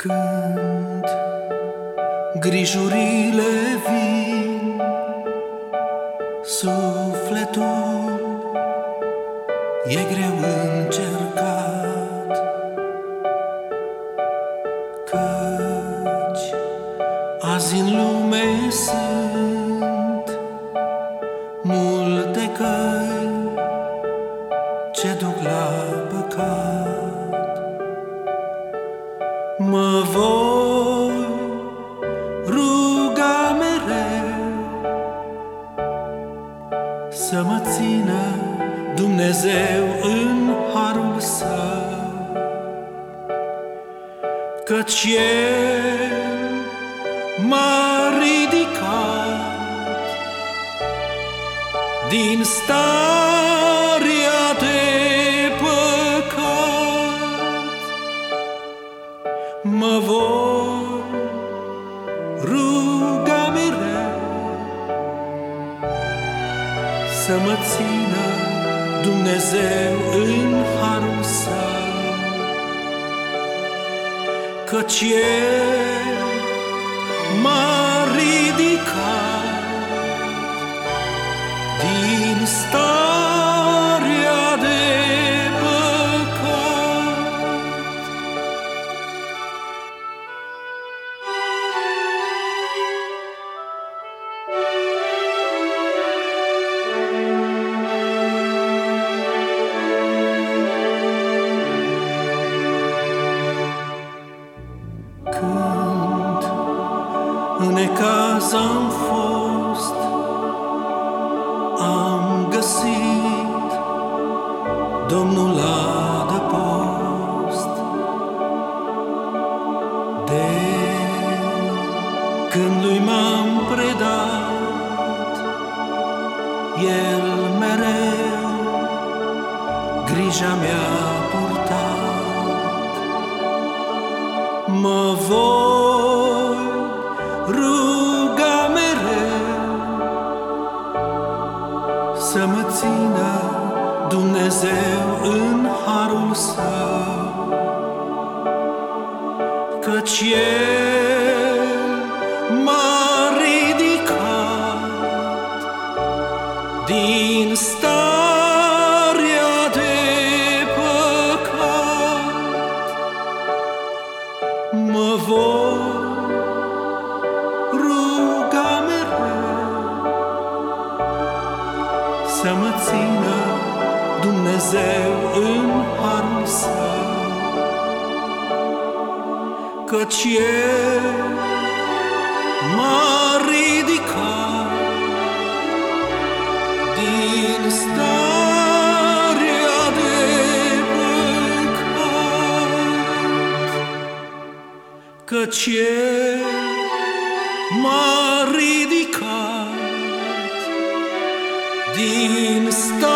Când grijurile vin, sufletul e greu încercat, Căci azi în lume sunt multe căi Mă voi ruga mereu Să mă țină Dumnezeu în harul său. Căci El m-a ridicat Din starea mă voi ruga mereu să mă țină Dumnezeu în harul său, căci El m-a ridicat din stare În necaz am fost, am găsit Domnul adăpost. De când lui m-am predat, El mereu grija mea purtat. Mă voi ruga mereu Să mă țină Dumnezeu în harul său. Căci El m-a ridicat din starea Să mă țină Dumnezeu în harul său Căci El m-a ridicat Din starea de păcat. Căci El m-a ridicat din start.